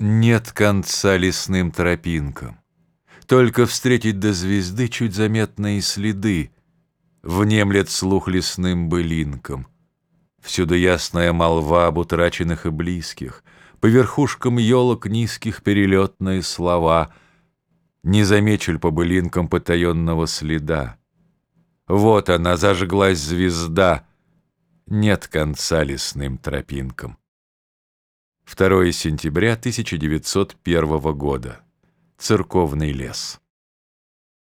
Нет конца лесным тропинкам. Только встретить до звезды чуть заметные следы, Внемлет слух лесным былинкам. Всюду ясная молва об утраченных и близких, По верхушкам елок низких перелетные слова. Не замечу по былинкам потаенного следа? Вот она, зажглась звезда, Нет конца лесным тропинкам. 2 сентября 1901 года. Церковный лес.